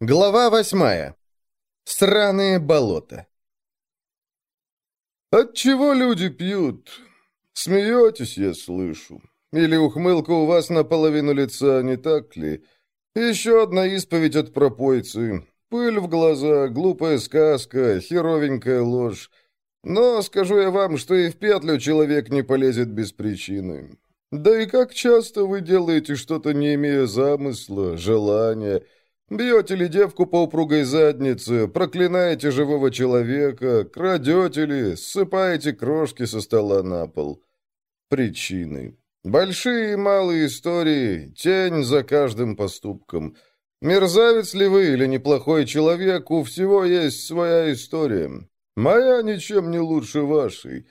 Глава восьмая. Сраные болота. От чего люди пьют? Смеетесь, я слышу. Или ухмылка у вас наполовину лица, не так ли? Еще одна исповедь от пропойцы. Пыль в глаза, глупая сказка, херовенькая ложь. Но скажу я вам, что и в петлю человек не полезет без причины. Да и как часто вы делаете что-то, не имея замысла, желания, Бьете ли девку по упругой заднице, проклинаете живого человека, крадете ли, ссыпаете крошки со стола на пол. Причины. Большие и малые истории, тень за каждым поступком. Мерзавец ли вы или неплохой человек, у всего есть своя история. Моя ничем не лучше вашей.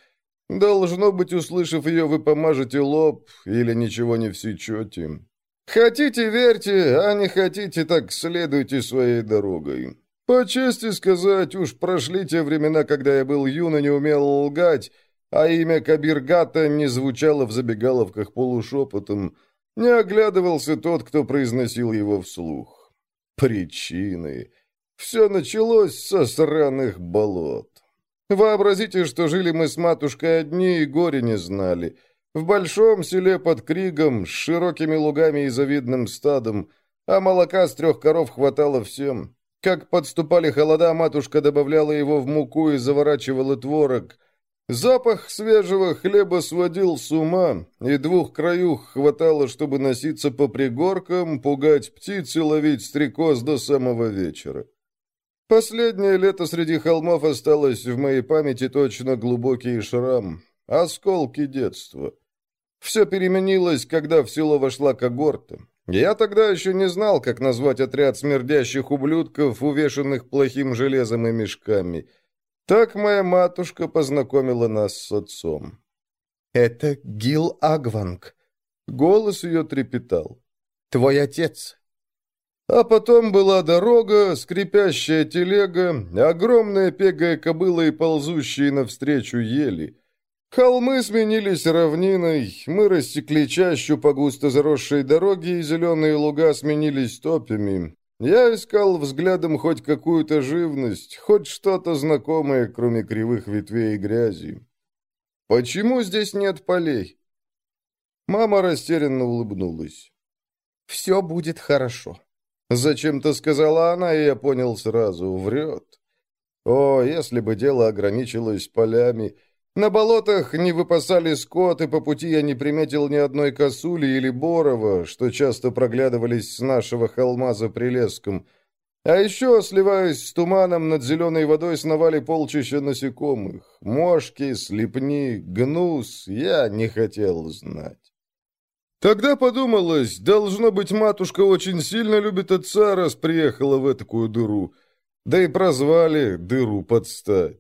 Должно быть, услышав ее, вы помажете лоб или ничего не всечете. Хотите, верьте, а не хотите, так следуйте своей дорогой. По чести сказать, уж прошли те времена, когда я был юн и не умел лгать, а имя Кабиргата не звучало в забегаловках полушепотом, не оглядывался тот, кто произносил его вслух. Причины. Все началось со сраных болот. Вообразите, что жили мы с матушкой одни и горе не знали — в большом селе под Кригом, с широкими лугами и завидным стадом, а молока с трех коров хватало всем. Как подступали холода, матушка добавляла его в муку и заворачивала творог. Запах свежего хлеба сводил с ума, и двух краюх хватало, чтобы носиться по пригоркам, пугать птиц и ловить стрекоз до самого вечера. Последнее лето среди холмов осталось в моей памяти точно глубокий шрам, осколки детства. Все переменилось, когда в село вошла когорта. Я тогда еще не знал, как назвать отряд смердящих ублюдков, увешанных плохим железом и мешками. Так моя матушка познакомила нас с отцом. «Это Гил Агванг». Голос ее трепетал. «Твой отец». А потом была дорога, скрипящая телега, огромная пегая кобыла и ползущие навстречу ели. Холмы сменились равниной, мы рассекли чащу по густо заросшей дороге, и зеленые луга сменились топями. Я искал взглядом хоть какую-то живность, хоть что-то знакомое, кроме кривых ветвей и грязи. «Почему здесь нет полей?» Мама растерянно улыбнулась. «Все будет хорошо», — зачем-то сказала она, и я понял сразу, врет. О, если бы дело ограничилось полями... На болотах не выпасали скот, и по пути я не приметил ни одной косули или борова, что часто проглядывались с нашего холма за прилеском. А еще, сливаясь с туманом, над зеленой водой сновали полчища насекомых. Мошки, слепни, гнус, я не хотел знать. Тогда подумалось, должно быть, матушка очень сильно любит отца, раз приехала в такую дыру. Да и прозвали дыру подстать.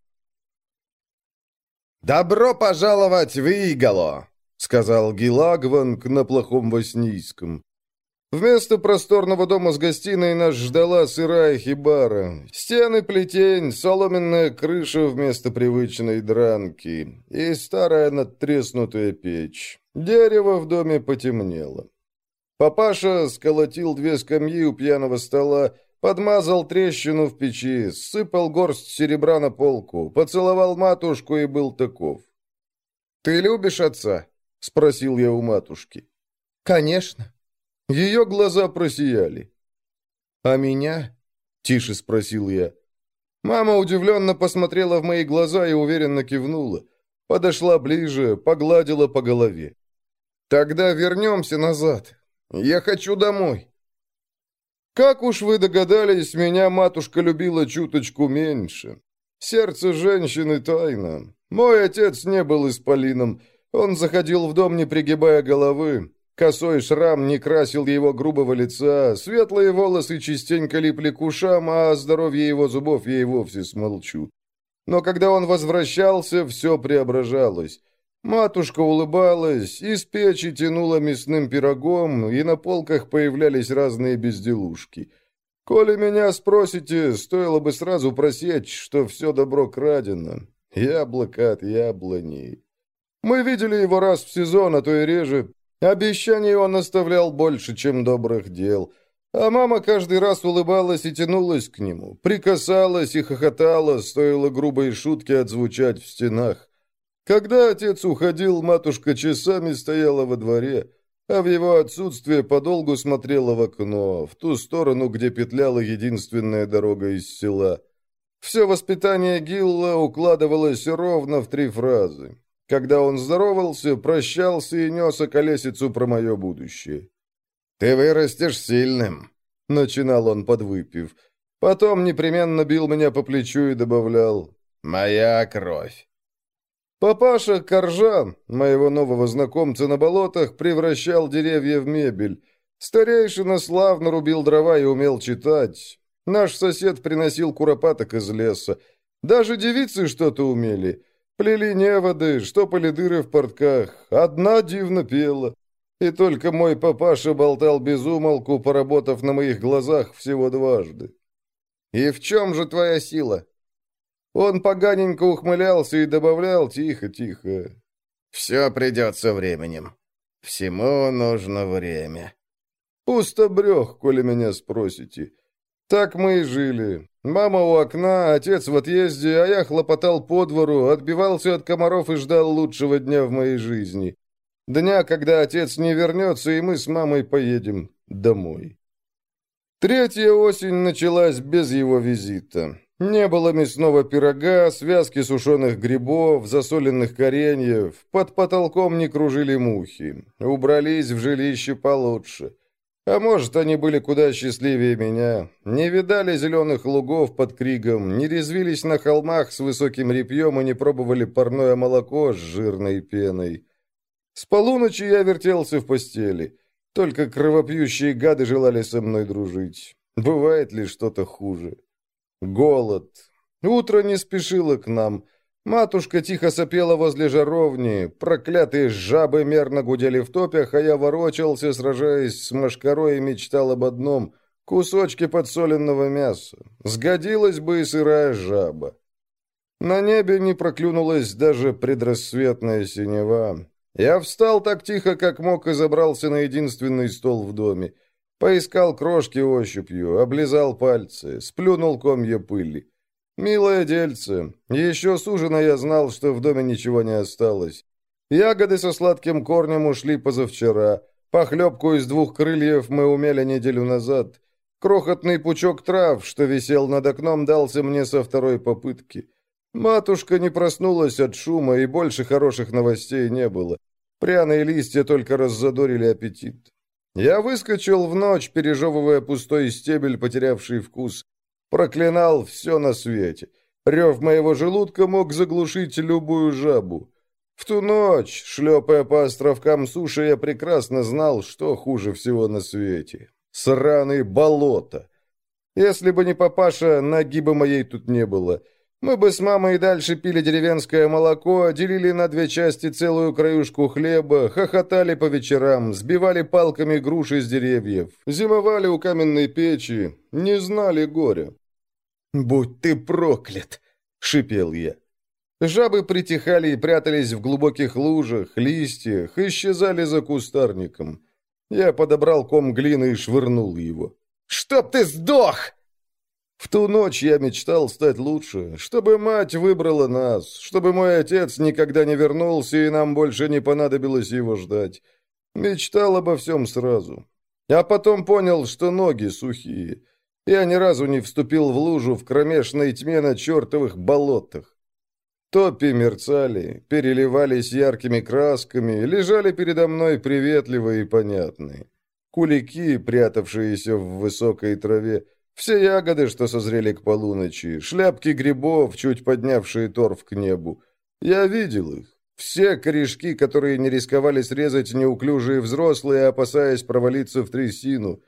«Добро пожаловать в Игало!» — сказал Гилагванг на плохом воснийском. Вместо просторного дома с гостиной нас ждала сырая хибара. Стены плетень, соломенная крыша вместо привычной дранки и старая надтреснутая печь. Дерево в доме потемнело. Папаша сколотил две скамьи у пьяного стола, Подмазал трещину в печи, сыпал горсть серебра на полку, поцеловал матушку и был таков. «Ты любишь отца?» — спросил я у матушки. «Конечно». Ее глаза просияли. «А меня?» — тише спросил я. Мама удивленно посмотрела в мои глаза и уверенно кивнула. Подошла ближе, погладила по голове. «Тогда вернемся назад. Я хочу домой». Как уж вы догадались, меня матушка любила чуточку меньше. Сердце женщины тайна. Мой отец не был исполином. Он заходил в дом, не пригибая головы. Косой шрам не красил его грубого лица, светлые волосы частенько липли к ушам, а о здоровье его зубов я и вовсе смолчу. Но когда он возвращался, все преображалось. Матушка улыбалась, из печи тянула мясным пирогом, и на полках появлялись разные безделушки. Коли меня спросите, стоило бы сразу просечь, что все добро крадено. Яблоко от яблони. Мы видели его раз в сезон, а то и реже. Обещаний он оставлял больше, чем добрых дел. А мама каждый раз улыбалась и тянулась к нему, прикасалась и хохотала, стоило грубой шутки отзвучать в стенах. Когда отец уходил, матушка часами стояла во дворе, а в его отсутствие подолгу смотрела в окно, в ту сторону, где петляла единственная дорога из села. Все воспитание Гилла укладывалось ровно в три фразы. Когда он здоровался, прощался и нес околесицу про мое будущее. «Ты вырастешь сильным», — начинал он, подвыпив. Потом непременно бил меня по плечу и добавлял «Моя кровь». Папаша Коржан, моего нового знакомца на болотах, превращал деревья в мебель. Старейшина славно рубил дрова и умел читать. Наш сосед приносил куропаток из леса. Даже девицы что-то умели. Плели неводы, штопали дыры в портках. Одна дивно пела. И только мой папаша болтал без умолку, поработав на моих глазах всего дважды. «И в чем же твоя сила?» Он поганенько ухмылялся и добавлял тихо-тихо. «Все придет со временем. Всему нужно время». Пусто брех, коли меня спросите. Так мы и жили. Мама у окна, отец в отъезде, а я хлопотал по двору, отбивался от комаров и ждал лучшего дня в моей жизни. Дня, когда отец не вернется, и мы с мамой поедем домой. Третья осень началась без его визита. Не было мясного пирога, связки сушеных грибов, засоленных кореньев, под потолком не кружили мухи. Убрались в жилище получше. А может, они были куда счастливее меня. Не видали зеленых лугов под кригом, не резвились на холмах с высоким репьем и не пробовали парное молоко с жирной пеной. С полуночи я вертелся в постели. Только кровопьющие гады желали со мной дружить. Бывает ли что-то хуже? Голод. Утро не спешило к нам. Матушка тихо сопела возле жаровни, проклятые жабы мерно гудели в топях, а я ворочался, сражаясь с мошкарой и мечтал об одном — кусочке подсоленного мяса. Сгодилась бы и сырая жаба. На небе не проклюнулась даже предрассветная синева. Я встал так тихо, как мог, и забрался на единственный стол в доме. Поискал крошки ощупью, облизал пальцы, сплюнул комья пыли. Милое дельце. Еще с ужина я знал, что в доме ничего не осталось. Ягоды со сладким корнем ушли позавчера. Похлебку из двух крыльев мы умели неделю назад. Крохотный пучок трав, что висел над окном, дался мне со второй попытки. Матушка не проснулась от шума, и больше хороших новостей не было. Пряные листья только раззадорили аппетит. Я выскочил в ночь, пережевывая пустой стебель, потерявший вкус. Проклинал все на свете. Рев моего желудка мог заглушить любую жабу. В ту ночь, шлепая по островкам суши, я прекрасно знал, что хуже всего на свете. Сраные болото. Если бы не папаша, ноги бы моей тут не было. — мы бы с мамой и дальше пили деревенское молоко, делили на две части целую краюшку хлеба, хохотали по вечерам, сбивали палками груши с деревьев, зимовали у каменной печи, не знали горя. «Будь ты проклят!» — шипел я. Жабы притихали и прятались в глубоких лужах, листьях, исчезали за кустарником. Я подобрал ком глины и швырнул его. «Чтоб ты сдох!» В ту ночь я мечтал стать лучше, чтобы мать выбрала нас, чтобы мой отец никогда не вернулся и нам больше не понадобилось его ждать. Мечтал обо всем сразу. А потом понял, что ноги сухие. Я ни разу не вступил в лужу в кромешной тьме на чертовых болотах. Топи мерцали, переливались яркими красками, лежали передо мной приветливые и понятные. Кулики, прятавшиеся в высокой траве, все ягоды, что созрели к полуночи, шляпки грибов, чуть поднявшие торф к небу. Я видел их. Все корешки, которые не рисковали срезать неуклюжие взрослые, опасаясь провалиться в трясину.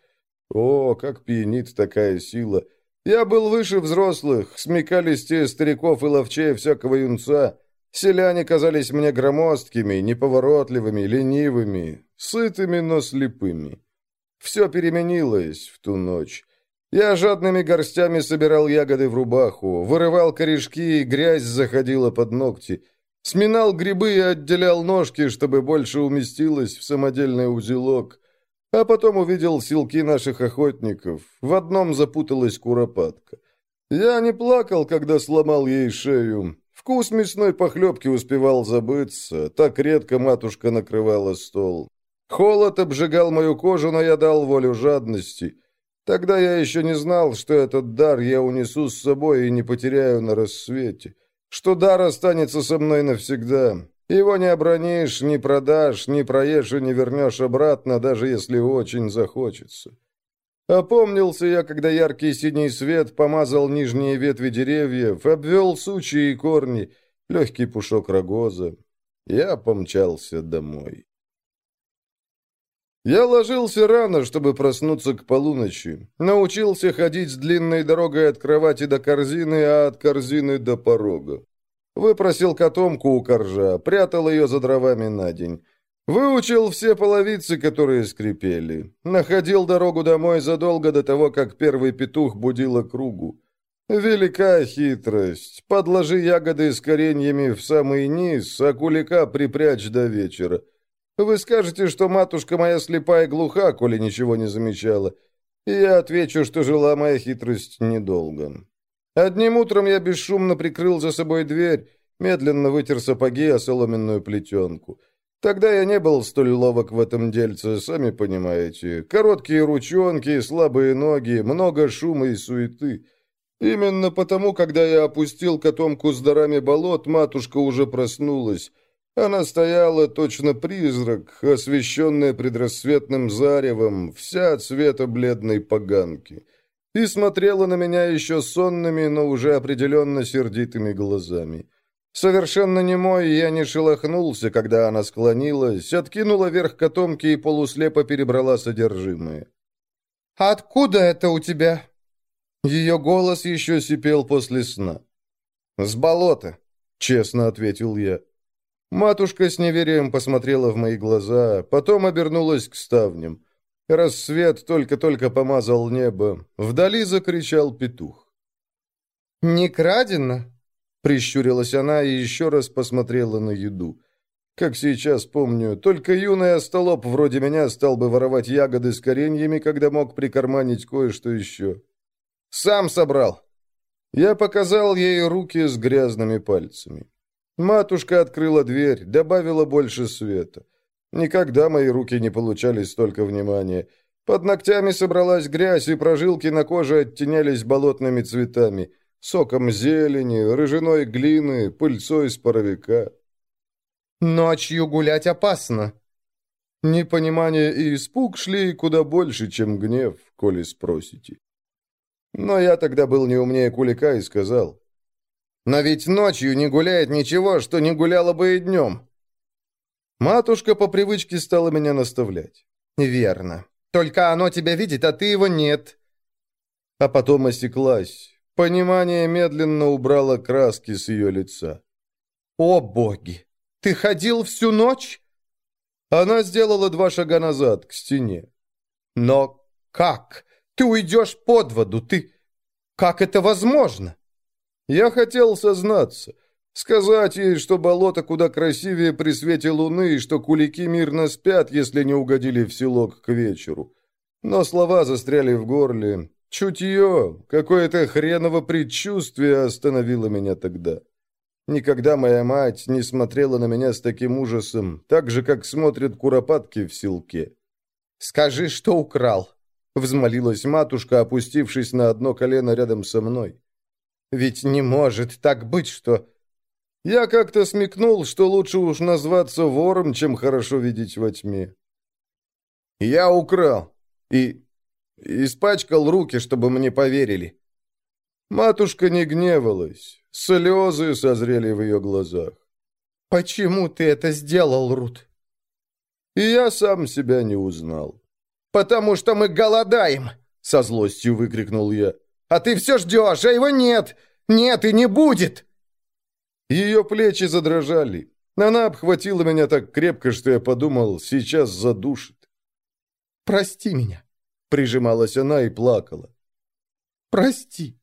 О, как пьянит такая сила! Я был выше взрослых, смекались те стариков и ловчей всякого юнца. Селяне казались мне громоздкими, неповоротливыми, ленивыми, сытыми, но слепыми. Все переменилось в ту ночь. Я жадными горстями собирал ягоды в рубаху, вырывал корешки, и грязь заходила под ногти. Сминал грибы и отделял ножки, чтобы больше уместилось в самодельный узелок. А потом увидел силки наших охотников. В одном запуталась куропатка. Я не плакал, когда сломал ей шею. Вкус мясной похлебки успевал забыться. Так редко матушка накрывала стол. Холод обжигал мою кожу, но я дал волю жадности. Тогда я еще не знал, что этот дар я унесу с собой и не потеряю на рассвете. Что дар останется со мной навсегда. Его не обронишь, не продашь, не проешь и не вернешь обратно, даже если очень захочется. Опомнился я, когда яркий синий свет помазал нижние ветви деревьев, обвел сучьи и корни, легкий пушок рогоза. Я помчался домой. Я ложился рано, чтобы проснуться к полуночи. Научился ходить с длинной дорогой от кровати до корзины, а от корзины до порога. Выпросил котомку у коржа, прятал ее за дровами на день. Выучил все половицы, которые скрипели. Находил дорогу домой задолго до того, как первый петух будил округу. Велика хитрость. Подложи ягоды с кореньями в самый низ, а кулика припрячь до вечера. Вы скажете, что матушка моя слепая и глуха, коли ничего не замечала. И я отвечу, что жила моя хитрость недолго. Одним утром я бесшумно прикрыл за собой дверь, медленно вытер сапоги о соломенную плетенку. Тогда я не был столь ловок в этом дельце, сами понимаете. Короткие ручонки, слабые ноги, много шума и суеты. Именно потому, когда я опустил котомку с дарами болот, матушка уже проснулась. Она стояла точно призрак, освещенная предрассветным заревом, вся цвета бледной поганки и смотрела на меня еще сонными, но уже определенно сердитыми глазами. Совершенно немой, я не шелохнулся, когда она склонилась, откинула верх котомки и полуслепо перебрала содержимое. «Откуда это у тебя?» Ее голос еще сипел после сна. «С болота», — честно ответил я. Матушка с неверием посмотрела в мои глаза, потом обернулась к ставням. Рассвет только-только помазал небо. Вдали закричал петух. «Не крадено?» Прищурилась она и еще раз посмотрела на еду. Как сейчас помню, только юный остолоп вроде меня стал бы воровать ягоды с кореньями, когда мог прикарманить кое-что еще. «Сам собрал!» Я показал ей руки с грязными пальцами. Матушка открыла дверь, добавила больше света. Никогда мои руки не получали столько внимания. Под ногтями собралась грязь, и прожилки на коже оттенялись болотными цветами, соком зелени, рыжиной глины, пыльцой из паровика. «Ночью гулять опасно». Непонимание и испуг шли куда больше, чем гнев, коли спросите. Но я тогда был не умнее Кулика и сказал, «Но ведь ночью не гуляет ничего, что не гуляло бы и днем». Матушка по привычке стала меня наставлять. «Верно. Только оно тебя видит, а ты его нет». А потом осеклась. Понимание медленно убрало краски с ее лица. «О, боги! Ты ходил всю ночь?» Она сделала два шага назад, к стене. «Но как? Ты уйдешь под воду, ты... Как это возможно?» Я хотел сознаться. Сказать ей, что болото куда красивее при свете луны, и что кулики мирно спят, если не угодили в селок к вечеру. Но слова застряли в горле. Чутье, какое-то хреново предчувствие остановило меня тогда. Никогда моя мать не смотрела на меня с таким ужасом, так же, как смотрят куропатки в селке. «Скажи, что украл», — взмолилась матушка, опустившись на одно колено рядом со мной. «Ведь не может так быть, что я как-то смекнул, что лучше уж назваться вором, чем хорошо видеть во тьме. Я украл и испачкал руки, чтобы мне поверили. Матушка не гневалась, слезы созрели в ее глазах. «Почему ты это сделал, Рут?» И я сам себя не узнал. «Потому что мы голодаем!» — со злостью выкрикнул я. «А ты все ждешь, а его нет! Нет и не будет!» Ее плечи задрожали. Она обхватила меня так крепко, что я подумал, сейчас задушит. «Прости меня», — прижималась она и плакала. «Прости».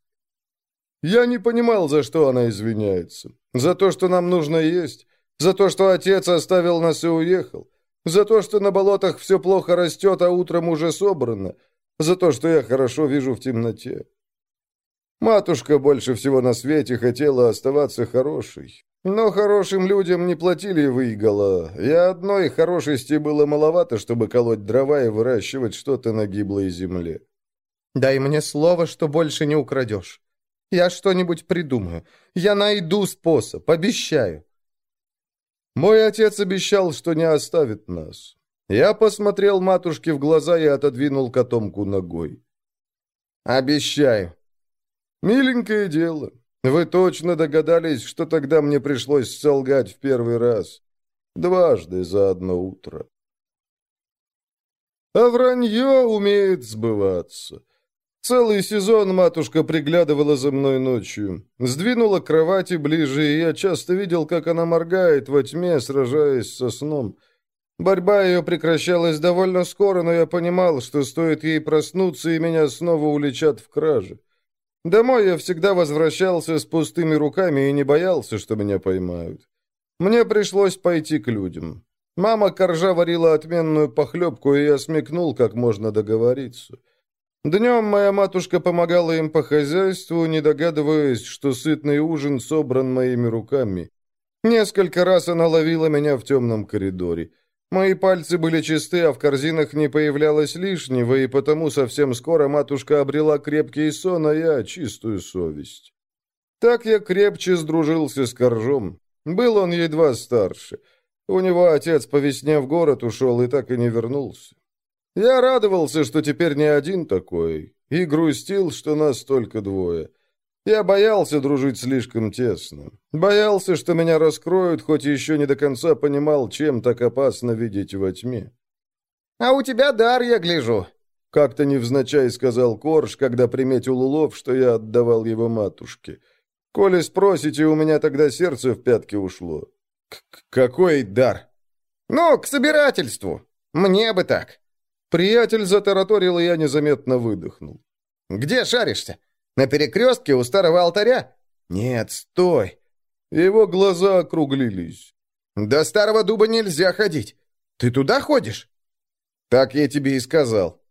Я не понимал, за что она извиняется. За то, что нам нужно есть. За то, что отец оставил нас и уехал. За то, что на болотах все плохо растет, а утром уже собрано. За то, что я хорошо вижу в темноте. Матушка больше всего на свете хотела оставаться хорошей. Но хорошим людям не платили выигала, и одной хорошести было маловато, чтобы колоть дрова и выращивать что-то на гиблой земле. «Дай мне слово, что больше не украдешь. Я что-нибудь придумаю. Я найду способ, обещаю». Мой отец обещал, что не оставит нас. Я посмотрел матушке в глаза и отодвинул котомку ногой. «Обещаю». «Миленькое дело. Вы точно догадались, что тогда мне пришлось солгать в первый раз. Дважды за одно утро». А вранье умеет сбываться. Целый сезон матушка приглядывала за мной ночью. Сдвинула кровати ближе, и я часто видел, как она моргает во тьме, сражаясь со сном. Борьба ее прекращалась довольно скоро, но я понимал, что стоит ей проснуться, и меня снова уличат в краже. Домой я всегда возвращался с пустыми руками и не боялся, что меня поймают. Мне пришлось пойти к людям. Мама коржа варила отменную похлебку, и я смекнул, как можно договориться. Днем моя матушка помогала им по хозяйству, не догадываясь, что сытный ужин собран моими руками. Несколько раз она ловила меня в темном коридоре. Мои пальцы были чисты, а в корзинах не появлялось лишнего, и потому совсем скоро матушка обрела крепкий сон, а я чистую совесть. Так я крепче сдружился с коржом. Был он едва старше. У него отец по весне в город ушел и так и не вернулся. Я радовался, что теперь не один такой, и грустил, что нас только двое. Я боялся дружить слишком тесно. Боялся, что меня раскроют, хоть еще не до конца понимал, чем так опасно видеть во тьме. «А у тебя дар, я гляжу», — как-то невзначай сказал Корж, когда приметил улов, что я отдавал его матушке. «Коли спросите, у меня тогда сердце в пятки ушло». К «Какой дар?» «Ну, к собирательству. Мне бы так». Приятель затараторил, и я незаметно выдохнул. «Где шаришься? На перекрестке у старого алтаря?» «Нет, стой!» Его глаза округлились. «До старого дуба нельзя ходить. Ты туда ходишь?» «Так я тебе и сказал».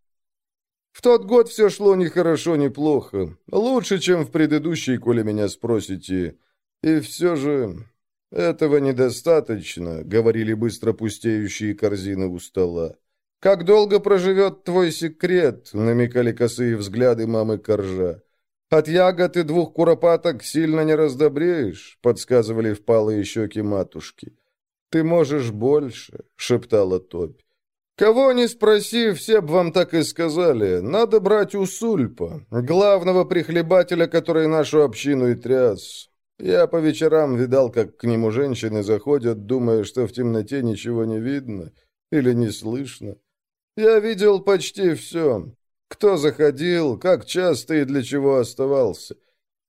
В тот год все шло ни хорошо, ни плохо. Лучше, чем в предыдущий, коли меня спросите. И все же этого недостаточно, говорили быстро пустеющие корзины у стола. «Как долго проживет твой секрет?» — намекали косые взгляды мамы Коржа. «От ягод и двух куропаток сильно не раздобреешь», — подсказывали впалые щеки матушки. «Ты можешь больше», — шептала Топь. «Кого не спроси, все б вам так и сказали. Надо брать у Сульпа, главного прихлебателя, который нашу общину и тряс. Я по вечерам видал, как к нему женщины заходят, думая, что в темноте ничего не видно или не слышно. Я видел почти все. Кто заходил, как часто и для чего оставался.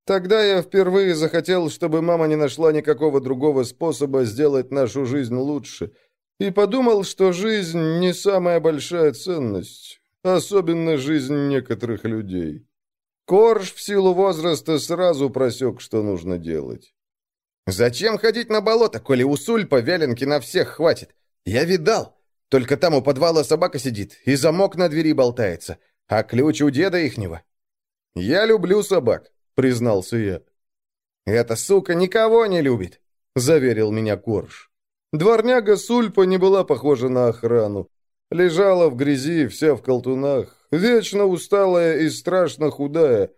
Тогда я впервые захотел, чтобы мама не нашла никакого другого способа сделать нашу жизнь лучше. И подумал, что жизнь не самая большая ценность, особенно жизнь некоторых людей. Корж в силу возраста сразу просек, что нужно делать. «Зачем ходить на болото, коли у Сульпа вяленки на всех хватит? Я видал. Только там у подвала собака сидит, и замок на двери болтается, а ключ у деда ихнего». «Я люблю собак», — признался я. «Эта сука никого не любит», — заверил меня Корж. Дворняга Сульпа не была похожа на охрану. Лежала в грязи, вся в колтунах, вечно усталая и страшно худая.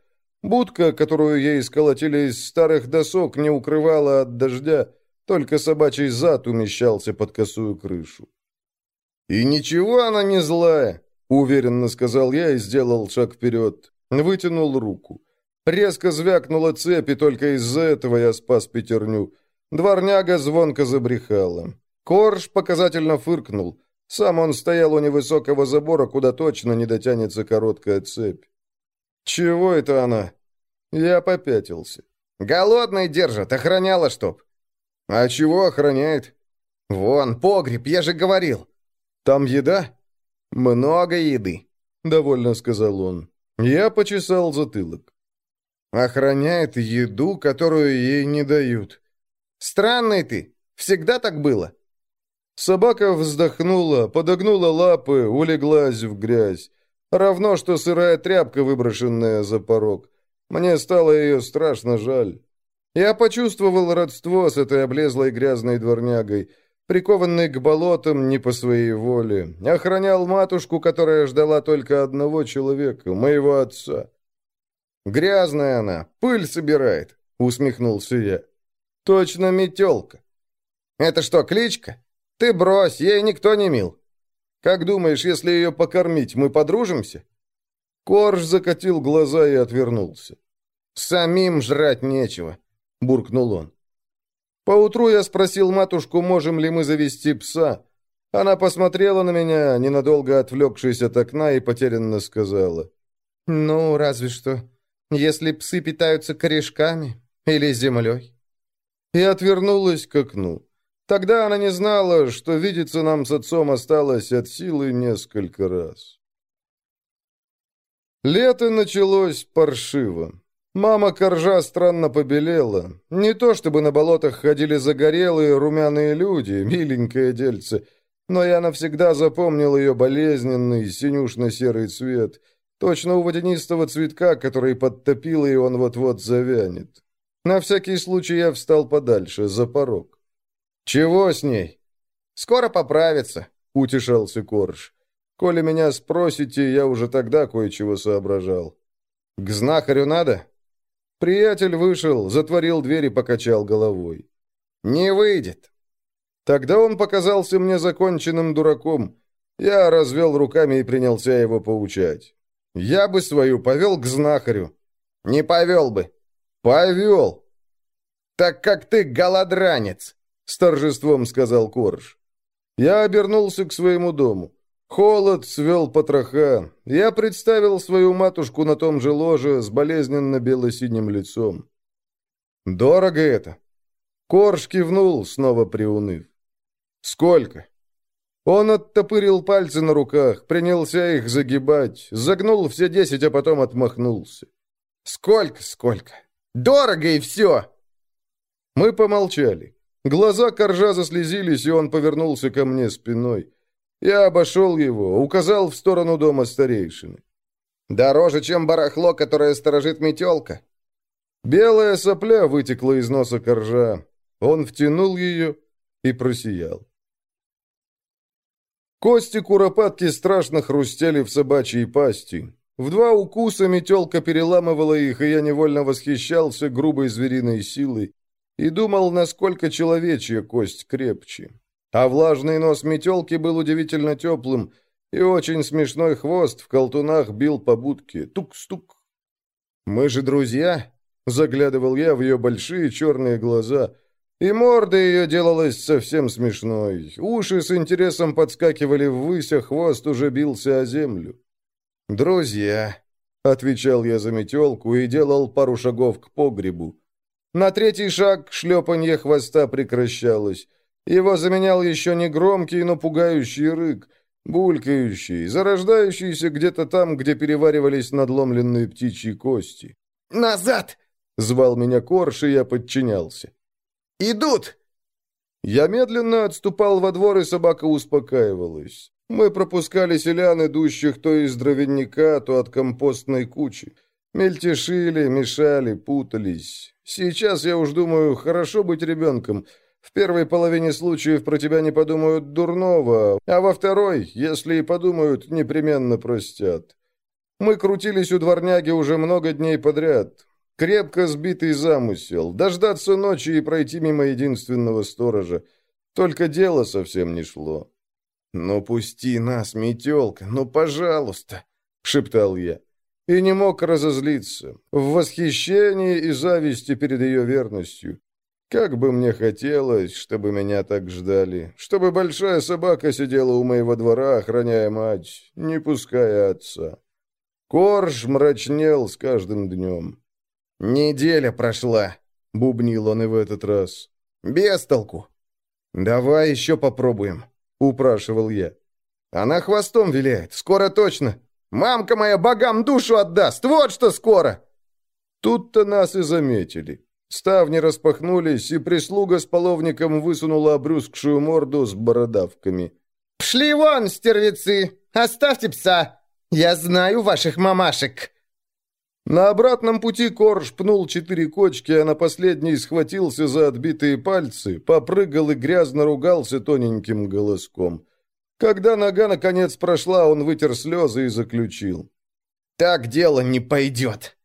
Будка, которую ей сколотили из старых досок, не укрывала от дождя, только собачий зад умещался под косую крышу. «И ничего она не злая», — уверенно сказал я и сделал шаг вперед. Вытянул руку. Резко звякнула цепь, и только из-за этого я спас пятерню. Дворняга звонко забрехала. Корж показательно фыркнул. Сам он стоял у невысокого забора, куда точно не дотянется короткая цепь. «Чего это она?» Я попятился. «Голодный держат, охраняла чтоб». «А чего охраняет?» «Вон, погреб, я же говорил». «Там еда?» «Много еды», — довольно сказал он. Я почесал затылок. «Охраняет еду, которую ей не дают». «Странный ты. Всегда так было?» Собака вздохнула, подогнула лапы, улеглась в грязь. Равно, что сырая тряпка, выброшенная за порог. Мне стало ее страшно жаль. Я почувствовал родство с этой облезлой грязной дворнягой, прикованной к болотам не по своей воле. Охранял матушку, которая ждала только одного человека, моего отца. «Грязная она, пыль собирает», — усмехнулся я. «Точно метелка». «Это что, кличка?» «Ты брось, ей никто не мил. Как думаешь, если ее покормить, мы подружимся?» Корж закатил глаза и отвернулся. «Самим жрать нечего», — буркнул он. Поутру я спросил матушку, можем ли мы завести пса. Она посмотрела на меня, ненадолго отвлекшись от окна, и потерянно сказала. «Ну, разве что, если псы питаются корешками или землей». И отвернулась к окну. Тогда она не знала, что видеться нам с отцом осталось от силы несколько раз. Лето началось паршиво. Мама Коржа странно побелела. Не то чтобы на болотах ходили загорелые румяные люди, миленькое дельце, но я навсегда запомнил ее болезненный синюшно-серый цвет, точно у водянистого цветка, который подтопило, и он вот-вот завянет. На всякий случай я встал подальше, за порог. «Чего с ней?» «Скоро поправится», — утешался Корж. «Коли меня спросите, я уже тогда кое-чего соображал». «К знахарю надо?» Приятель вышел, затворил дверь и покачал головой. «Не выйдет». Тогда он показался мне законченным дураком. Я развел руками и принялся его поучать. «Я бы свою повел к знахарю». «Не повел бы». «Повел». «Так как ты голодранец». — с торжеством сказал Корж. Я обернулся к своему дому. Холод свел потроха. Я представил свою матушку на том же ложе с болезненно бело-синим лицом. «Дорого это?» Корж кивнул, снова приуныв. «Сколько?» Он оттопырил пальцы на руках, принялся их загибать, загнул все десять, а потом отмахнулся. «Сколько, сколько? Дорого и все!» Мы помолчали. Глаза коржа заслезились, и он повернулся ко мне спиной. Я обошел его, указал в сторону дома старейшины. «Дороже, чем барахло, которое сторожит метелка». Белая сопля вытекла из носа коржа. Он втянул ее и просиял. Кости куропатки страшно хрустели в собачьей пасти. В два укуса метелка переламывала их, и я невольно восхищался грубой звериной силой и думал, насколько человечья кость крепче. А влажный нос метелки был удивительно теплым, и очень смешной хвост в колтунах бил по будке. Тук-стук. «Мы же друзья?» — заглядывал я в ее большие черные глаза, и морда ее делалась совсем смешной. Уши с интересом подскакивали ввысь, а хвост уже бился о землю. «Друзья», — отвечал я за метелку и делал пару шагов к погребу. На третий шаг шлепанье хвоста прекращалось. Его заменял еще не громкий, но пугающий рык, булькающий, зарождающийся где-то там, где переваривались надломленные птичьи кости. «Назад!» — звал меня Корж, и я подчинялся. «Идут!» Я медленно отступал во двор, и собака успокаивалась. Мы пропускали селян, идущих то из дровяника, то от компостной кучи. Мельтешили, мешали, путались. Сейчас я уж думаю, хорошо быть ребенком. В первой половине случаев про тебя не подумают дурного, а во второй, если и подумают, непременно простят. Мы крутились у дворняги уже много дней подряд. Крепко сбитый замысел. Дождаться ночи и пройти мимо единственного сторожа. Только дело совсем не шло. «Ну, пусти нас, метелка, ну, пожалуйста!» — шептал я и не мог разозлиться, в восхищении и зависти перед ее верностью. Как бы мне хотелось, чтобы меня так ждали, чтобы большая собака сидела у моего двора, охраняя мать, не пуская отца. Корж мрачнел с каждым днем. «Неделя прошла», — бубнил он и в этот раз. «Без толку». «Давай еще попробуем», — упрашивал я. «Она хвостом виляет, скоро точно. Мамка моя богам душу отдаст, вот что скоро!» Тут-то нас и заметили. Ставни распахнулись, и прислуга с половником высунула обрюзгшую морду с бородавками. «Пшли вон, стервецы! Оставьте пса! Я знаю ваших мамашек!» На обратном пути Корж пнул четыре кочки, а на последней схватился за отбитые пальцы, попрыгал и грязно ругался тоненьким голоском. Когда нога наконец прошла, он вытер слезы и заключил. «Так дело не пойдет!»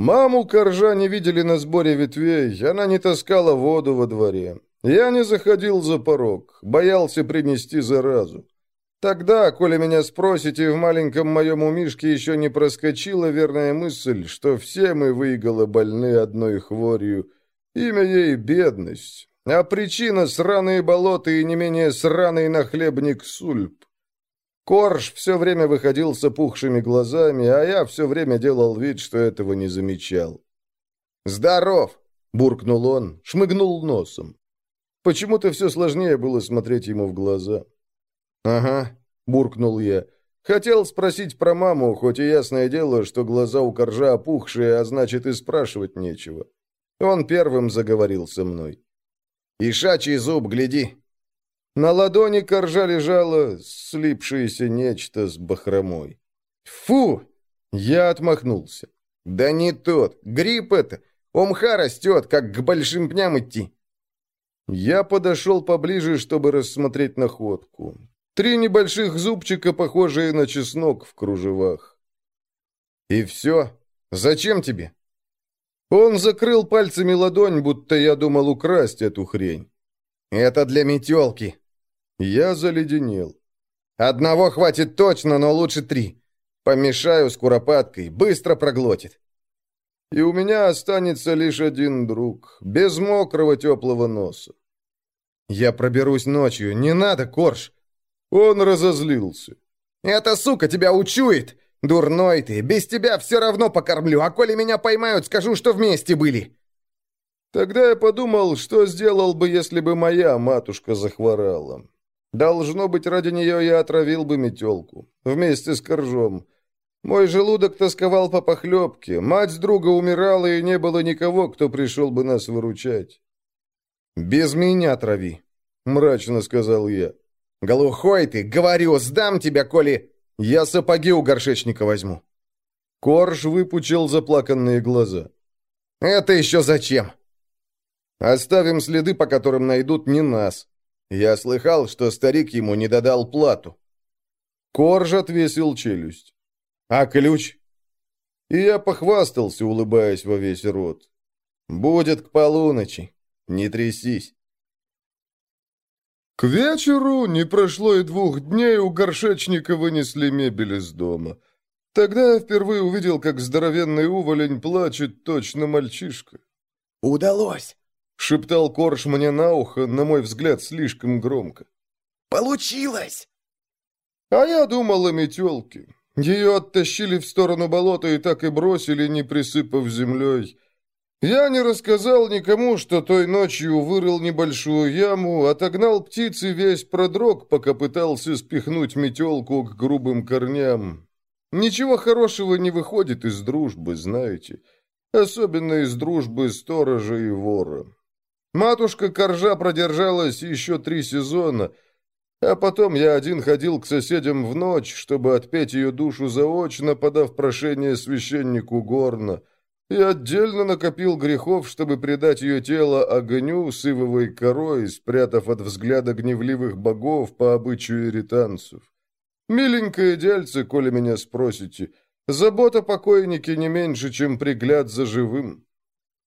Маму Коржа не видели на сборе ветвей, она не таскала воду во дворе. Я не заходил за порог, боялся принести заразу. Тогда, коли меня спросите, в маленьком моем умишке еще не проскочила верная мысль, что все мы выигалы больны одной хворью. Имя ей — бедность, а причина — сраные болота и не менее сраный нахлебник Сульп. Корж все время выходил с опухшими глазами, а я все время делал вид, что этого не замечал. «Здоров!» — буркнул он, шмыгнул носом. Почему-то все сложнее было смотреть ему в глаза. «Ага», — буркнул я. Хотел спросить про маму, хоть и ясное дело, что глаза у коржа опухшие, а значит и спрашивать нечего. Он первым заговорил со мной. «Ишачий зуб, гляди!» На ладони коржа лежало слипшееся нечто с бахромой. «Фу!» Я отмахнулся. «Да не тот. Гриб это. У мха растет, как к большим пням идти». Я подошел поближе, чтобы рассмотреть находку. Три небольших зубчика, похожие на чеснок в кружевах. «И все? Зачем тебе?» Он закрыл пальцами ладонь, будто я думал украсть эту хрень. «Это для метелки», я заледенел. «Одного хватит точно, но лучше три. Помешаю с куропаткой, быстро проглотит». И у меня останется лишь один друг, без мокрого теплого носа. «Я проберусь ночью, не надо, Корж!» Он разозлился. «Эта сука тебя учует! Дурной ты, без тебя все равно покормлю, а коли меня поймают, скажу, что вместе были!» Тогда я подумал, что сделал бы, если бы моя матушка захворала. Должно быть, ради нее я отравил бы метелку. Вместе с коржом. Мой желудок тосковал по похлебке. Мать друга умирала, и не было никого, кто пришел бы нас выручать. «Без меня трави», — мрачно сказал я. «Глухой ты, говорю, сдам тебя, коли...» «Я сапоги у горшечника возьму». Корж выпучил заплаканные глаза. «Это еще зачем?» «Оставим следы, по которым найдут не нас. Я слыхал, что старик ему не додал плату. Корж отвесил челюсть. А ключ? И я похвастался, улыбаясь во весь рот. Будет к полуночи. Не трясись. К вечеру не прошло и двух дней, у горшечника вынесли мебель из дома. Тогда я впервые увидел, как здоровенный уволень плачет точно мальчишка. «Удалось!» — шептал Корж мне на ухо, на мой взгляд, слишком громко. «Получилось!» А я думал о метелке. Ее оттащили в сторону болота и так и бросили, не присыпав землей. Я не рассказал никому, что той ночью вырыл небольшую яму, отогнал птиц и весь продрог, пока пытался спихнуть метелку к грубым корням. Ничего хорошего не выходит из дружбы, знаете, особенно из дружбы сторожа и вора. Матушка Коржа продержалась еще три сезона, а потом я один ходил к соседям в ночь, чтобы отпеть ее душу заочно, подав прошение священнику Горна, и отдельно накопил грехов, чтобы предать ее тело огню с ивовой корой, спрятав от взгляда гневливых богов по обычаю иританцев. Миленькое дельце, коли меня спросите, забота покойники не меньше, чем пригляд за живым.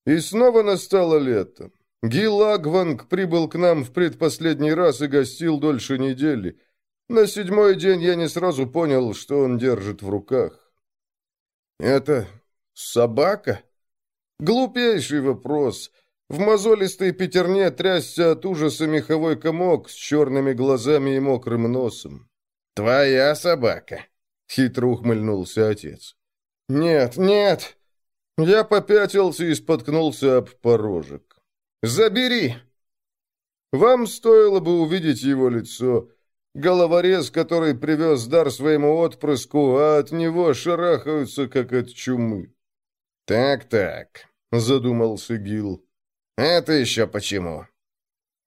И снова настало лето. Гил Агванг прибыл к нам в предпоследний раз и гостил дольше недели. На седьмой день я не сразу понял, что он держит в руках. «Это собака?» Глупейший вопрос. В мозолистой пятерне трясся от ужаса меховой комок с черными глазами и мокрым носом. «Твоя собака», — хитро ухмыльнулся отец. «Нет, нет!» Я попятился и споткнулся об порожек. Забери!» Вам стоило бы увидеть его лицо. Головорез, который привез дар своему отпрыску, а от него шарахаются, как от чумы. «Так-так. задумался Гил. «Это еще почему?»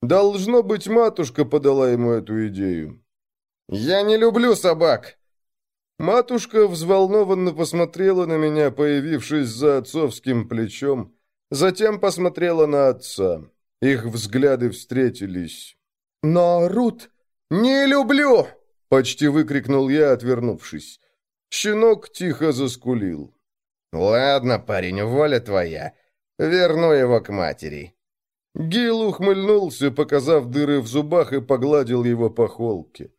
«Должно быть, матушка подала ему эту идею». «Я не люблю собак!» Матушка взволнованно посмотрела на меня, появившись за отцовским плечом, затем посмотрела на отца. Их взгляды встретились. «Но, Рут, не люблю!» — почти выкрикнул я, отвернувшись. Щенок тихо заскулил. «Ладно, парень, воля твоя. Верну его к матери». Гил ухмыльнулся, показав дыры в зубах, и погладил его по холке.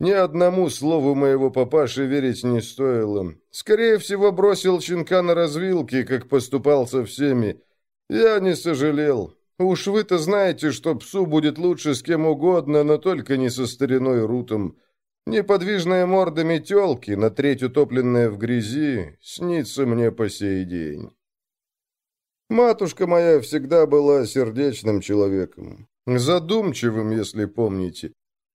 Ни одному слову моего папаши верить не стоило. Скорее всего, бросил щенка на развилке, как поступал со всеми. Я не сожалел. Уж вы-то знаете, что псу будет лучше с кем угодно, но только не со стариной Рутом. Неподвижная морда метелки, на треть утопленная в грязи, снится мне по сей день. Матушка моя всегда была сердечным человеком, задумчивым, если помните.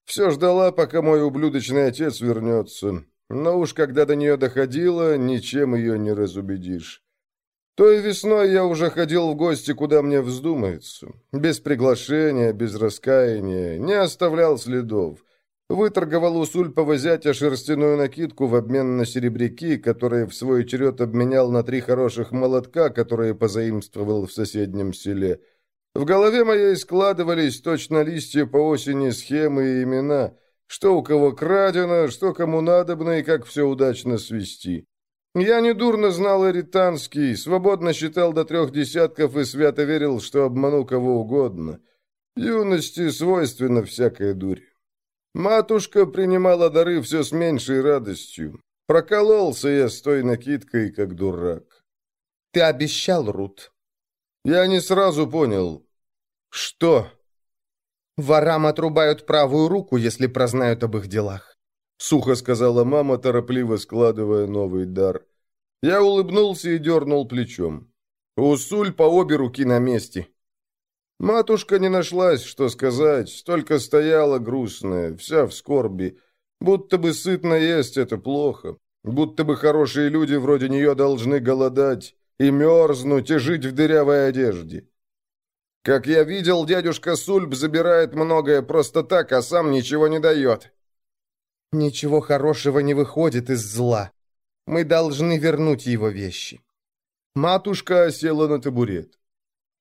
Все ждала, пока мой ублюдочный отец вернется, но уж когда до нее доходило, ничем ее не разубедишь. Той весной я уже ходил в гости, куда мне вздумается. Без приглашения, без раскаяния, не оставлял следов. Выторговал у Сульпова зятя шерстяную накидку в обмен на серебряки, которые в свой черед обменял на три хороших молотка, которые позаимствовал в соседнем селе. В голове моей складывались точно листья по осени схемы и имена, что у кого крадено, что кому надобно и как все удачно свести. Я недурно знал эританский, свободно считал до трех десятков и свято верил, что обману кого угодно. Юности свойственна всякая дурь. Матушка принимала дары все с меньшей радостью. Прокололся я с той накидкой, как дурак. «Ты обещал, Рут». Я не сразу понял. «Что?» «Ворам отрубают правую руку, если прознают об их делах», — сухо сказала мама, торопливо складывая новый дар. Я улыбнулся и дернул плечом. Усуль по обе руки на месте. Матушка не нашлась, что сказать, только стояла грустная, вся в скорби. Будто бы сытно есть это плохо. Будто бы хорошие люди вроде нее должны голодать и мерзнуть, и жить в дырявой одежде. Как я видел, дядюшка Сульб забирает многое просто так, а сам ничего не дает. Ничего хорошего не выходит из зла. Мы должны вернуть его вещи. Матушка села на табурет.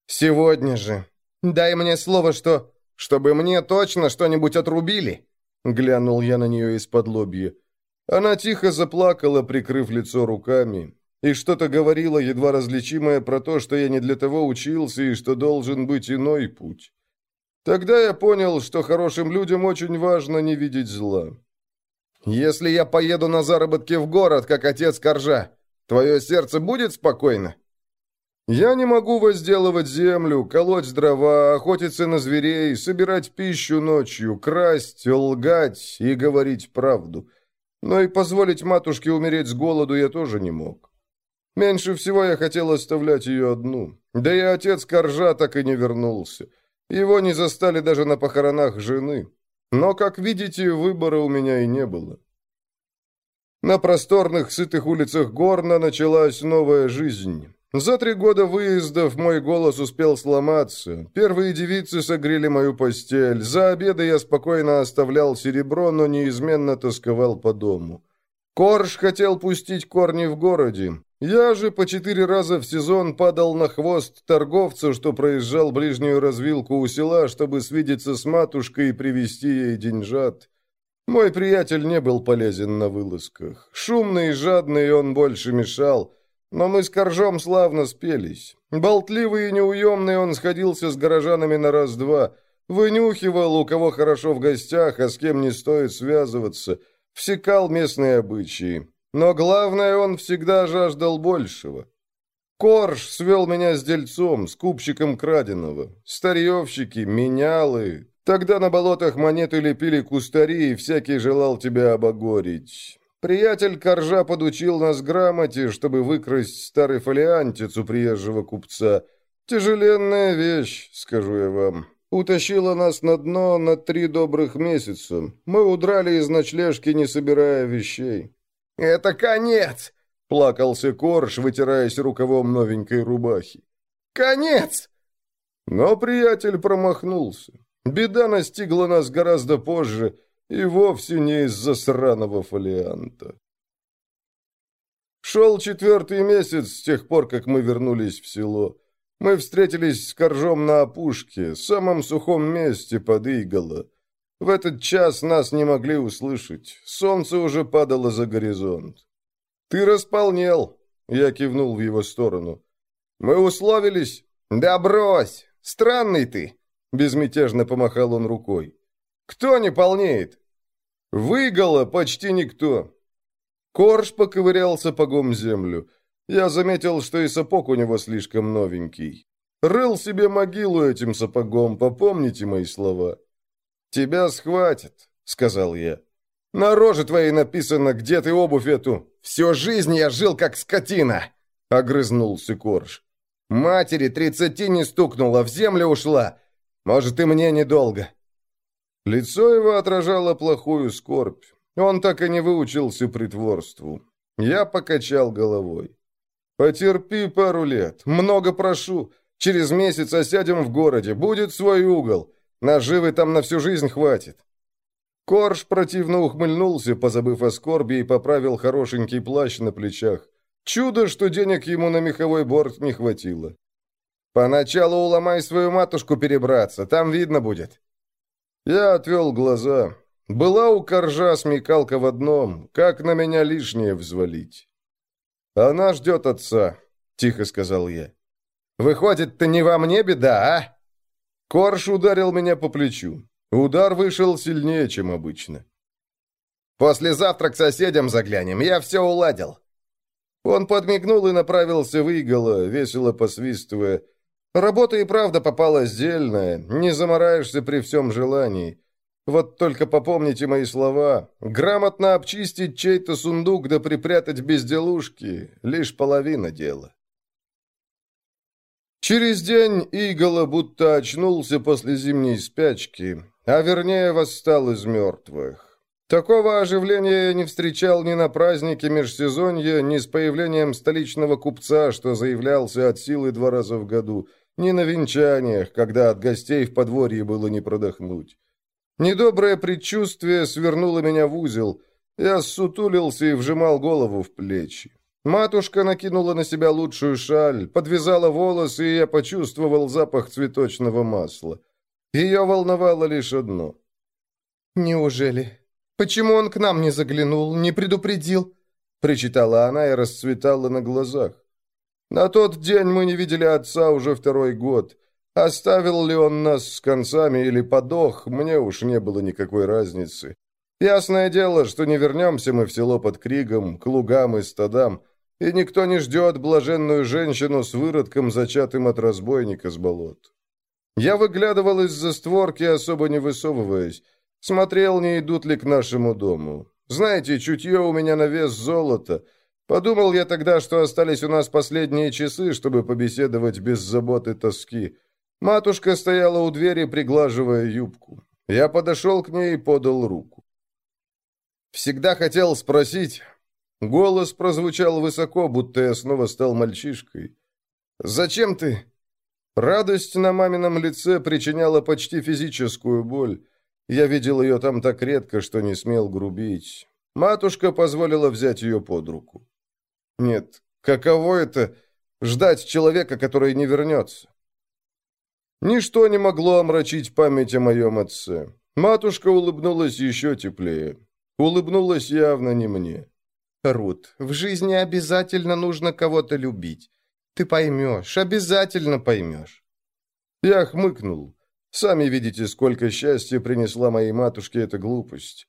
Сегодня же, «Дай мне слово, что... чтобы мне точно что-нибудь отрубили!» Глянул я на нее из-под лобья. Она тихо заплакала, прикрыв лицо руками, и что-то говорила, едва различимое, про то, что я не для того учился и что должен быть иной путь. Тогда я понял, что хорошим людям очень важно не видеть зла. «Если я поеду на заработки в город, как отец Коржа, твое сердце будет спокойно?» Я не могу возделывать землю, колоть дрова, охотиться на зверей, собирать пищу ночью, красть, лгать и говорить правду. Но и позволить матушке умереть с голоду я тоже не мог. Меньше всего я хотел оставлять ее одну. Да и отец Коржа так и не вернулся. Его не застали даже на похоронах жены. Но, как видите, выбора у меня и не было. На просторных, сытых улицах Горна началась новая жизнь. За три года выездов мой голос успел сломаться. Первые девицы согрели мою постель. За обеды я спокойно оставлял серебро, но неизменно тосковал по дому. Корж хотел пустить корни в городе. Я же по четыре раза в сезон падал на хвост торговцу, что проезжал ближнюю развилку у села, чтобы свидеться с матушкой и привезти ей деньжат. Мой приятель не был полезен на вылазках. Шумный и жадный он больше мешал — но мы с Коржом славно спелись. Болтливый и неуемный он сходился с горожанами на раз-два, вынюхивал, у кого хорошо в гостях, а с кем не стоит связываться, всекал местные обычаи. Но главное, он всегда жаждал большего. Корж свел меня с дельцом, скупщиком краденого. Старьевщики, менялы. Тогда на болотах монеты лепили кустари, и всякий желал тебя обогорить. Приятель Коржа подучил нас грамоте, чтобы выкрасть старый фолиантец у приезжего купца. Тяжеленная вещь, скажу я вам. Утащила нас на дно на три добрых месяца. Мы удрали из ночлежки, не собирая вещей. «Это конец!» — плакался Корж, вытираясь рукавом новенькой рубахи. Конец!» Но приятель промахнулся. Беда настигла нас гораздо позже, и вовсе не из-за сраного фолианта. Шел четвертый месяц с тех пор, как мы вернулись в село. Мы встретились с Коржом на опушке, самом сухом месте под Иголо. В этот час нас не могли услышать. Солнце уже падало за горизонт. «Ты располнел», — я кивнул в его сторону. «Мы условились?» «Да брось! Странный ты!» — безмятежно помахал он рукой. «Кто не полнеет?» «Выгало почти никто». Корж поковырял сапогом землю. Я заметил, что и сапог у него слишком новенький. Рыл себе могилу этим сапогом, попомните мои слова. «Тебя схватят», — сказал я. «На роже твоей написано, где ты обувь эту». «Всю жизнь я жил как скотина», — огрызнулся Корж. «Матери тридцати не стукнула, в землю ушла. Может, и мне недолго». Лицо его отражало плохую скорбь. Он так и не выучился притворству. Я покачал головой. «Потерпи пару лет. Много прошу. Через месяц осядем в городе. Будет свой угол. Наживы там на всю жизнь хватит». Корж противно ухмыльнулся, позабыв о скорби, и поправил хорошенький плащ на плечах. Чудо, что денег ему на меховой борт не хватило. «Поначалу уломай свою матушку перебраться, там видно будет». Я отвел глаза. Была у Коржа смекалка в одном, как на меня лишнее взвалить. «Она ждет отца», — тихо сказал я. «Выходит, ты не во мне беда, а?» Корж ударил меня по плечу. Удар вышел сильнее, чем обычно. «Послезавтра к соседям заглянем, я все уладил». Он подмигнул и направился в иголо, весело посвистывая. Работа и правда попалась дельная, не замораешься при всем желании. Вот только попомните мои слова. Грамотно обчистить чей-то сундук да припрятать безделушки — лишь половина дела. Через день Игола будто очнулся после зимней спячки, а вернее восстал из мертвых. Такого оживления я не встречал ни на празднике межсезонья, ни с появлением столичного купца, что заявлялся от силы два раза в году, ни на венчаниях, когда от гостей в подворье было не продохнуть. Недоброе предчувствие свернуло меня в узел. Я ссутулился и вжимал голову в плечи. Матушка накинула на себя лучшую шаль, подвязала волосы, и я почувствовал запах цветочного масла. Ее волновало лишь одно. «Неужели? Почему он к нам не заглянул, не предупредил?» Причитала она и расцветала на глазах. На тот день мы не видели отца уже второй год. Оставил ли он нас с концами или подох, мне уж не было никакой разницы. Ясное дело, что не вернемся мы в село под Кригом, к лугам и стадам, и никто не ждет блаженную женщину с выродком, зачатым от разбойника с болот. Я выглядывал из-за створки, особо не высовываясь, смотрел, не идут ли к нашему дому. Знаете, чутье у меня на вес золота. Подумал я тогда, что остались у нас последние часы, чтобы побеседовать без заботы тоски. Матушка стояла у двери, приглаживая юбку. Я подошел к ней и подал руку. Всегда хотел спросить... Голос прозвучал высоко, будто я снова стал мальчишкой. «Зачем ты?» Радость на мамином лице причиняла почти физическую боль. Я видел ее там так редко, что не смел грубить. Матушка позволила взять ее под руку. «Нет, каково это — ждать человека, который не вернется?» Ничто не могло омрачить память о моем отце. Матушка улыбнулась еще теплее. Улыбнулась явно не мне. «Рут, в жизни обязательно нужно кого-то любить. Ты поймешь, обязательно поймешь». Я хмыкнул. Сами видите, сколько счастья принесла моей матушке эта глупость.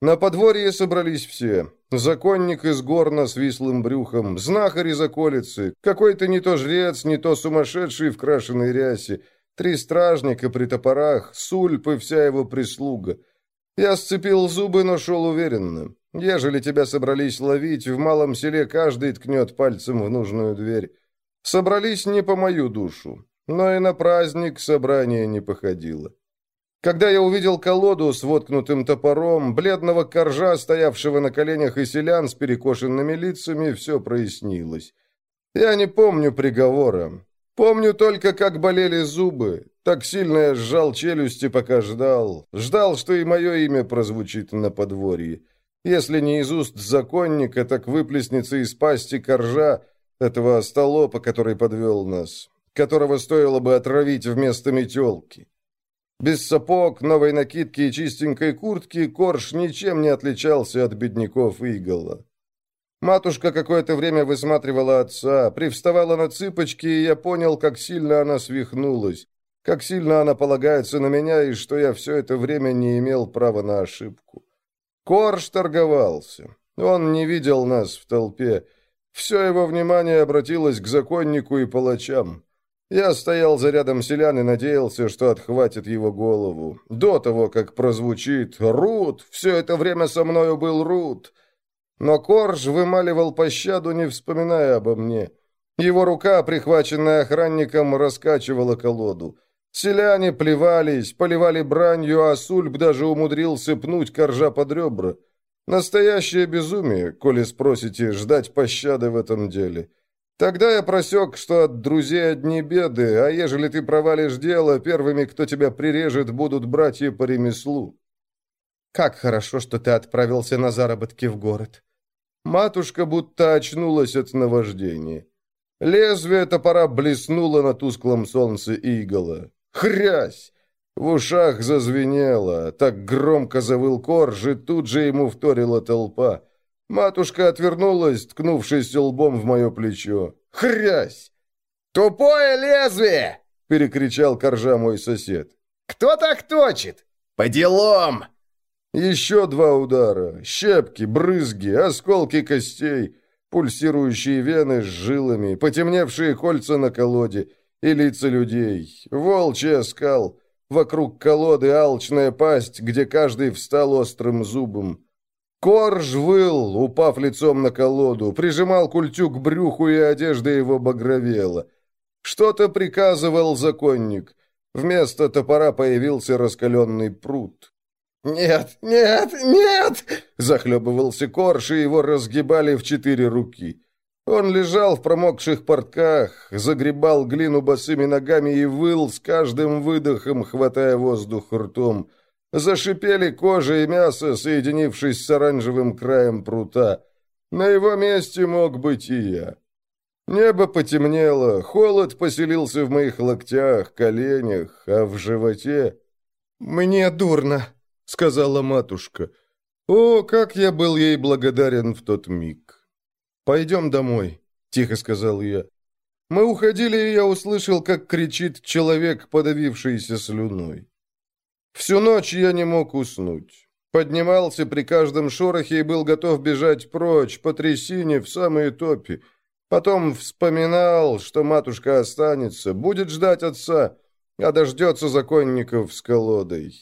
На подворье собрались все. Законник из горна с вислым брюхом, знахарь из околицы, какой-то не то жрец, не то сумасшедший в крашеной рясе, Три стражника при топорах, Сульп и вся его прислуга. Я сцепил зубы, но шел уверенно. Ежели тебя собрались ловить, в малом селе каждый ткнет пальцем в нужную дверь. Собрались не по мою душу, но и на праздник собрание не походило. Когда я увидел колоду с воткнутым топором, бледного коржа, стоявшего на коленях и селян с перекошенными лицами, все прояснилось. Я не помню приговора. Помню только, как болели зубы. Так сильно я сжал челюсти, пока ждал. Ждал, что и мое имя прозвучит на подворье. Если не из уст законника, так выплеснется из пасти коржа, этого столопа, который подвел нас, которого стоило бы отравить вместо метелки. Без сапог, новой накидки и чистенькой куртки Корж ничем не отличался от бедняков Игола. Матушка какое-то время высматривала отца, привставала на цыпочки, и я понял, как сильно она свихнулась, как сильно она полагается на меня, и что я все это время не имел права на ошибку. Корж торговался. Он не видел нас в толпе. Все его внимание обратилось к законнику и палачам. Я стоял за рядом селян и надеялся, что отхватит его голову. До того, как прозвучит «Рут!» Все это время со мною был Рут. Но Корж вымаливал пощаду, не вспоминая обо мне. Его рука, прихваченная охранником, раскачивала колоду. Селяне плевались, поливали бранью, а Сульб даже умудрился пнуть Коржа под ребра. Настоящее безумие, коли спросите, ждать пощады в этом деле. — Тогда я просек, что от друзей одни беды, а ежели ты провалишь дело, первыми, кто тебя прирежет, будут братья по ремеслу. Как хорошо, что ты отправился на заработки в город. Матушка будто очнулась от наваждения. Лезвие топора блеснуло на тусклом солнце игола. Хрясь! В ушах зазвенело, так громко завыл корж, и тут же ему вторила толпа. Матушка отвернулась, ткнувшись лбом в мое плечо. «Хрясь!» «Тупое лезвие!» — перекричал коржа мой сосед. «Кто так точит?» «По делам!» Еще два удара. Щепки, брызги, осколки костей, пульсирующие вены с жилами, потемневшие кольца на колоде и лица людей. Волчий оскал. Вокруг колоды алчная пасть, где каждый встал острым зубом. Корж выл, упав лицом на колоду, прижимал культю к брюху, и одежда его багровела. Что-то приказывал законник. Вместо топора появился раскаленный пруд. «Нет, нет, нет!» — захлебывался Корж, и его разгибали в четыре руки. Он лежал в промокших портках, загребал глину босыми ногами и выл с каждым выдохом, хватая воздух ртом — Зашипели кожа и мясо, соединившись с оранжевым краем прута. На его месте мог быть и я. Небо потемнело, холод поселился в моих локтях, коленях, а в животе... «Мне дурно», — сказала матушка. О, как я был ей благодарен в тот миг. «Пойдем домой», — тихо сказал я. Мы уходили, и я услышал, как кричит человек, подавившийся слюной. Всю ночь я не мог уснуть. Поднимался при каждом шорохе и был готов бежать прочь, по трясине, в самые топи. Потом вспоминал, что матушка останется, будет ждать отца, а дождется законников с колодой.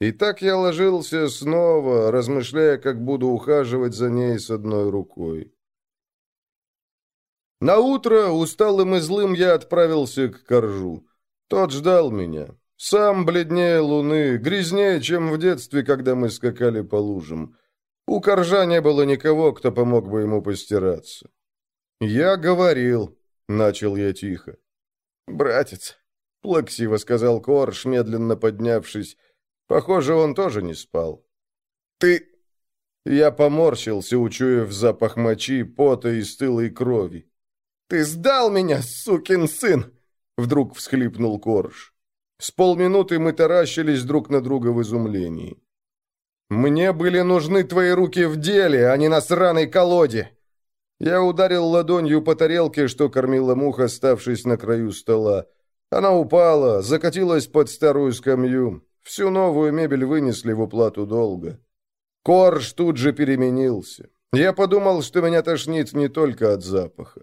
И так я ложился снова, размышляя, как буду ухаживать за ней с одной рукой. На утро, усталым и злым, я отправился к Коржу. Тот ждал меня. Сам бледнее луны, грязнее, чем в детстве, когда мы скакали по лужам. У Коржа не было никого, кто помог бы ему постираться. «Я говорил», — начал я тихо. «Братец», — плаксиво сказал Корж, медленно поднявшись. Похоже, он тоже не спал. «Ты...» Я поморщился, учуяв запах мочи, пота и стылой крови. «Ты сдал меня, сукин сын!» — вдруг всхлипнул Корж. С полминуты мы таращились друг на друга в изумлении. «Мне были нужны твои руки в деле, а не на сраной колоде!» Я ударил ладонью по тарелке, что кормила муха, оставшись на краю стола. Она упала, закатилась под старую скамью. Всю новую мебель вынесли в уплату долга. Корж тут же переменился. Я подумал, что меня тошнит не только от запаха.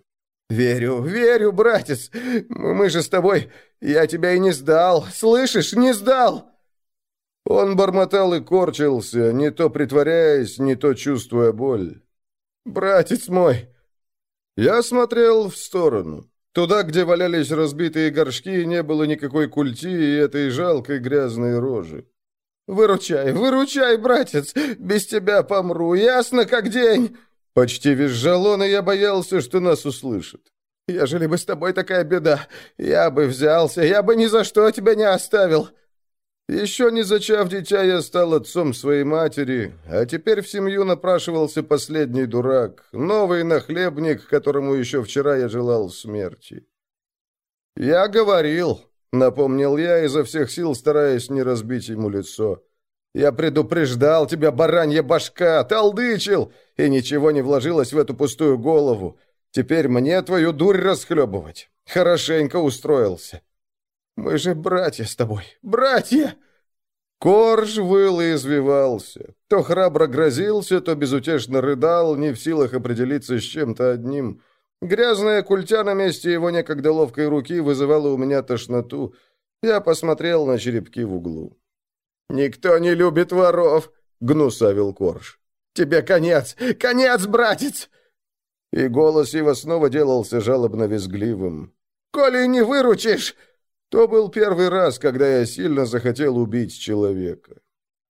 «Верю, верю, братец. Мы же с тобой... Я тебя и не сдал. Слышишь, не сдал!» Он бормотал и корчился, не то притворяясь, не то чувствуя боль. «Братец мой!» Я смотрел в сторону. Туда, где валялись разбитые горшки, не было никакой культи и этой жалкой грязной рожи. «Выручай, выручай, братец! Без тебя помру, ясно как день!» Почти визжал он, и я боялся, что нас услышат. ежели бы с тобой такая беда, я бы взялся, я бы ни за что тебя не оставил». Еще не зачав дитя, я стал отцом своей матери, а теперь в семью напрашивался последний дурак, новый нахлебник, которому еще вчера я желал смерти. «Я говорил», — напомнил я, изо всех сил стараясь не разбить ему лицо. «Я предупреждал тебя, баранья башка, толдычил, и ничего не вложилось в эту пустую голову. Теперь мне твою дурь расхлебывать. Хорошенько устроился». Мы же братья с тобой, братья!» Корж выл и извивался. То храбро грозился, то безутешно рыдал, не в силах определиться с чем-то одним. Грязная культя на месте его некогда ловкой руки вызывала у меня тошноту. Я посмотрел на черепки в углу. «Никто не любит воров!» — гнусавил Корж. «Тебе конец! Конец, братец!» И голос его снова делался жалобно-визгливым. «Коли не выручишь, то был первый раз, когда я сильно захотел убить человека.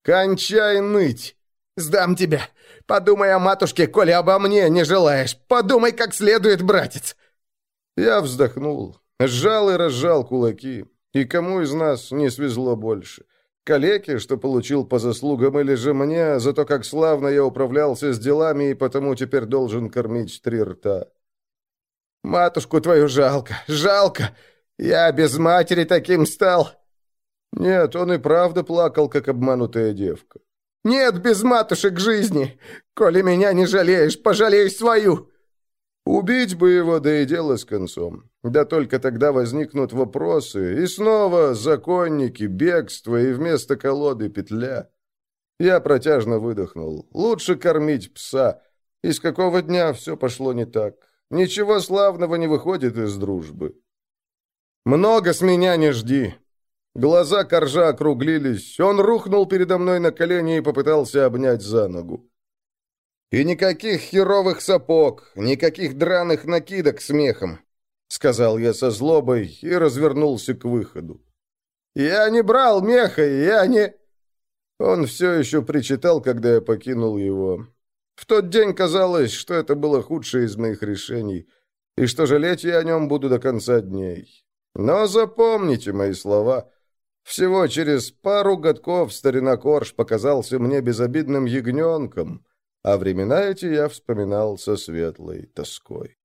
«Кончай ныть! Сдам тебя! Подумай о матушке, коли обо мне не желаешь! Подумай как следует, братец!» Я вздохнул, сжал и разжал кулаки. И кому из нас не свезло больше? Калеке, что получил по заслугам, или же мне, за то, как славно я управлялся с делами и потому теперь должен кормить три рта? «Матушку твою жалко, жалко!» Я без матери таким стал!» Нет, он и правда плакал, как обманутая девка. «Нет без матушек жизни! Коли меня не жалеешь, пожалей свою!» Убить бы его, да и дело с концом. Да только тогда возникнут вопросы, и снова законники, бегство, и вместо колоды петля. Я протяжно выдохнул. Лучше кормить пса. И с какого дня все пошло не так? Ничего славного не выходит из дружбы. «Много с меня не жди!» Глаза коржа округлились, он рухнул передо мной на колени и попытался обнять за ногу. «И никаких херовых сапог, никаких драных накидок с мехом», — сказал я со злобой и развернулся к выходу. «Я не брал меха, я не...» Он все еще причитал, когда я покинул его. В тот день казалось, что это было худшее из моих решений, и что жалеть я о нем буду до конца дней. Но запомните мои слова. Всего через пару годков старина Корж показался мне безобидным ягненком, а времена эти я вспоминал со светлой тоской.